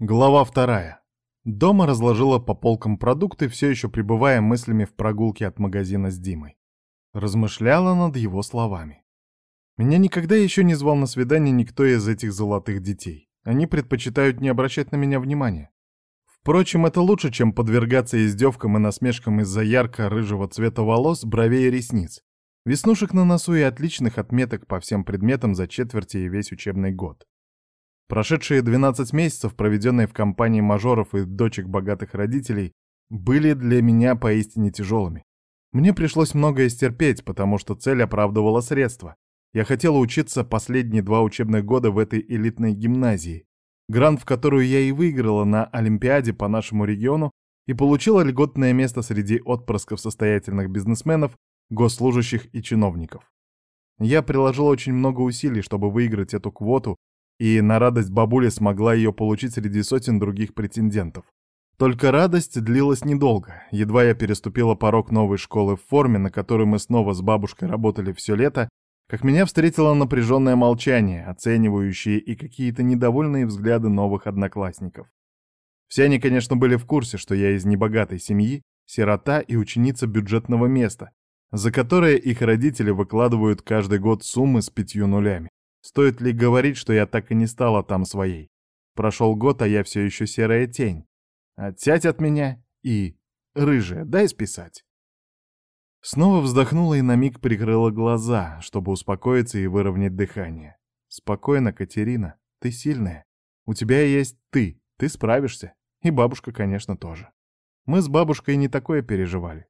Глава вторая. Дома разложила по полкам продукты, все еще пребывая мыслями в прогулке от магазина с Димой. Размышляла над его словами. Меня никогда еще не звал на свидание никто из этих золотых детей. Они предпочитают не обращать на меня внимания. Впрочем, это лучше, чем подвергаться издевкам и насмешкам из-за ярко-рыжего цвета волос, бровей и ресниц, веснушек на носу и отличных отметок по всем предметам за четверти и весь учебный год. Прошедшие 12 месяцев, проведенные в компании мажоров и дочек богатых родителей, были для меня поистине тяжелыми. Мне пришлось многое стерпеть, потому что цель оправдывала средства. Я хотела учиться последние два учебных года в этой элитной гимназии, грант в которую я и выиграла на Олимпиаде по нашему региону и получила льготное место среди отпрысков состоятельных бизнесменов, госслужащих и чиновников. Я приложила очень много усилий, чтобы выиграть эту квоту и на радость бабули смогла ее получить среди сотен других претендентов. Только радость длилась недолго. Едва я переступила порог новой школы в форме, на которой мы снова с бабушкой работали все лето, как меня встретило напряженное молчание, оценивающие и какие-то недовольные взгляды новых одноклассников. Все они, конечно, были в курсе, что я из небогатой семьи, сирота и ученица бюджетного места, за которое их родители выкладывают каждый год суммы с пятью нулями. Стоит ли говорить, что я так и не стала там своей? Прошел год, а я все еще серая тень. Отсядь от меня и... Рыжая, дай списать. Снова вздохнула и на миг прикрыла глаза, чтобы успокоиться и выровнять дыхание. Спокойно, Катерина, ты сильная. У тебя есть ты, ты справишься. И бабушка, конечно, тоже. Мы с бабушкой не такое переживали.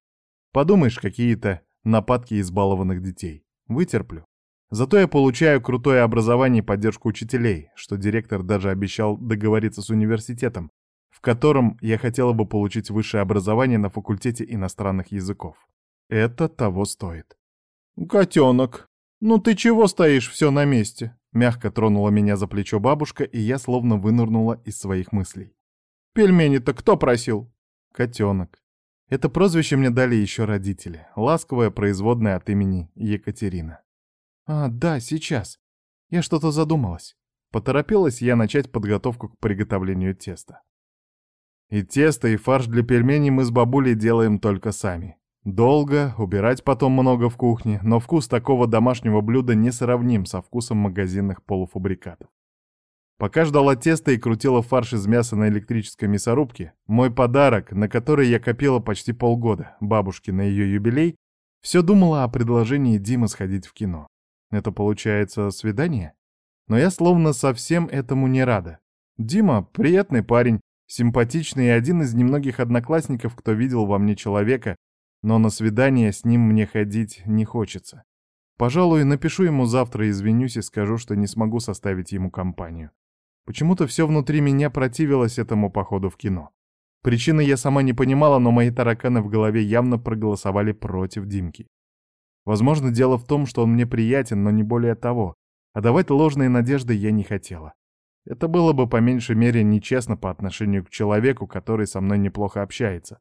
Подумаешь, какие-то нападки избалованных детей. Вытерплю. Зато я получаю крутое образование и поддержку учителей, что директор даже обещал договориться с университетом, в котором я хотела бы получить высшее образование на факультете иностранных языков. Это того стоит. «Котенок, ну ты чего стоишь все на месте?» Мягко тронула меня за плечо бабушка, и я словно вынырнула из своих мыслей. «Пельмени-то кто просил?» «Котенок». Это прозвище мне дали еще родители, ласковое производное от имени Екатерина. «А, да, сейчас. Я что-то задумалась». Поторопилась я начать подготовку к приготовлению теста. И тесто, и фарш для пельменей мы с бабулей делаем только сами. Долго, убирать потом много в кухне, но вкус такого домашнего блюда не сравним со вкусом магазинных полуфабрикатов. Пока ждала теста и крутила фарш из мяса на электрической мясорубке, мой подарок, на который я копила почти полгода, бабушке на ее юбилей, все думала о предложении Димы сходить в кино. Это получается свидание? Но я словно совсем этому не рада. Дима — приятный парень, симпатичный и один из немногих одноклассников, кто видел во мне человека, но на свидание с ним мне ходить не хочется. Пожалуй, напишу ему завтра, извинюсь и скажу, что не смогу составить ему компанию. Почему-то все внутри меня противилось этому походу в кино. Причины я сама не понимала, но мои тараканы в голове явно проголосовали против Димки. Возможно, дело в том, что он мне приятен, но не более того. А давать ложные надежды я не хотела. Это было бы по меньшей мере нечестно по отношению к человеку, который со мной неплохо общается.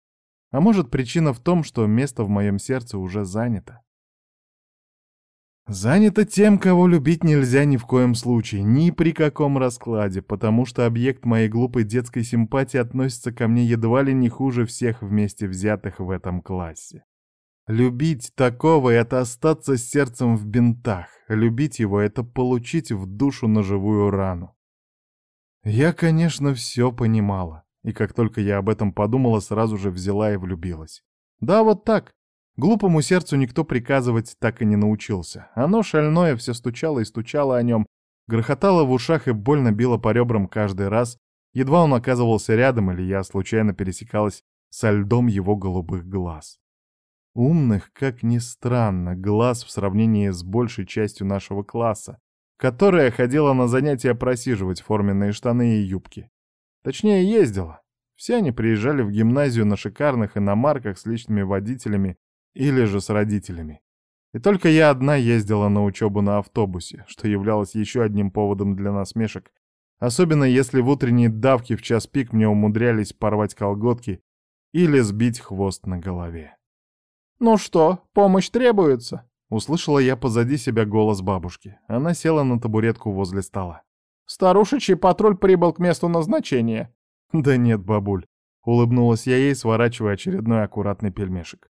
А может, причина в том, что место в моем сердце уже занято. Занято тем, кого любить нельзя ни в коем случае, ни при каком раскладе, потому что объект моей глупой детской симпатии относится ко мне едва ли не хуже всех вместе взятых в этом классе. Любить такого — это остаться с сердцем в бинтах. Любить его — это получить в душу ножевую рану. Я, конечно, все понимала. И как только я об этом подумала, сразу же взяла и влюбилась. Да, вот так. Глупому сердцу никто приказывать так и не научился. Оно шальное все стучало и стучало о нем, грохотало в ушах и больно било по ребрам каждый раз, едва он оказывался рядом или я случайно пересекалась со льдом его голубых глаз. Умных, как ни странно, глаз в сравнении с большей частью нашего класса, которая ходила на занятия просиживать форменные штаны и юбки. Точнее, ездила. Все они приезжали в гимназию на шикарных иномарках с личными водителями или же с родителями. И только я одна ездила на учебу на автобусе, что являлось еще одним поводом для насмешек, особенно если в утренние давки в час пик мне умудрялись порвать колготки или сбить хвост на голове. «Ну что, помощь требуется?» Услышала я позади себя голос бабушки. Она села на табуретку возле стола. Старушечий патруль прибыл к месту назначения. Да нет, бабуль. Улыбнулась я ей, сворачивая очередной аккуратный пельмешек.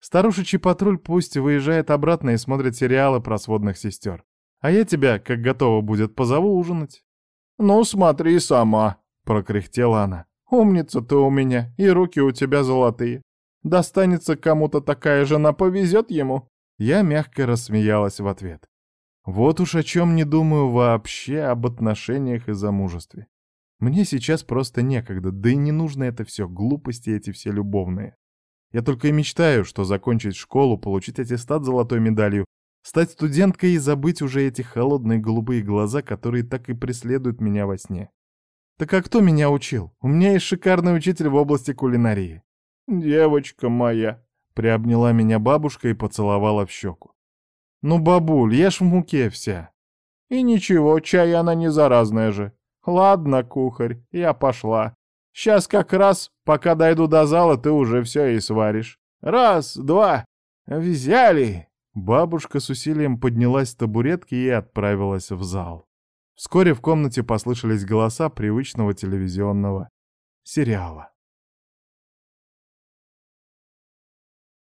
Старушечий патруль пусть выезжает обратно и смотрит сериалы про сводных сестер. А я тебя, как готова будет, позову ужинать. «Ну, смотри сама», — прокряхтела она. «Умница ты у меня, и руки у тебя золотые. Достанется кому-то такая жена, повезет ему». Я мягко рассмеялась в ответ. Вот уж о чем не думаю вообще об отношениях и замужестве. Мне сейчас просто некогда, да и не нужно это все, глупости эти все любовные. Я только и мечтаю, что закончить школу, получить аттестат золотой медалью, стать студенткой и забыть уже эти холодные голубые глаза, которые так и преследуют меня во сне. Так а кто меня учил? У меня есть шикарный учитель в области кулинарии. «Девочка моя!» — приобняла меня бабушка и поцеловала в щеку. «Ну, бабуль, я ж в муке вся». «И ничего, чай она не заразная же. Ладно, кухарь, я пошла. Сейчас как раз, пока дойду до зала, ты уже все и сваришь. Раз, два, взяли!» Бабушка с усилием поднялась с табуретки и отправилась в зал. Вскоре в комнате послышались голоса привычного телевизионного сериала.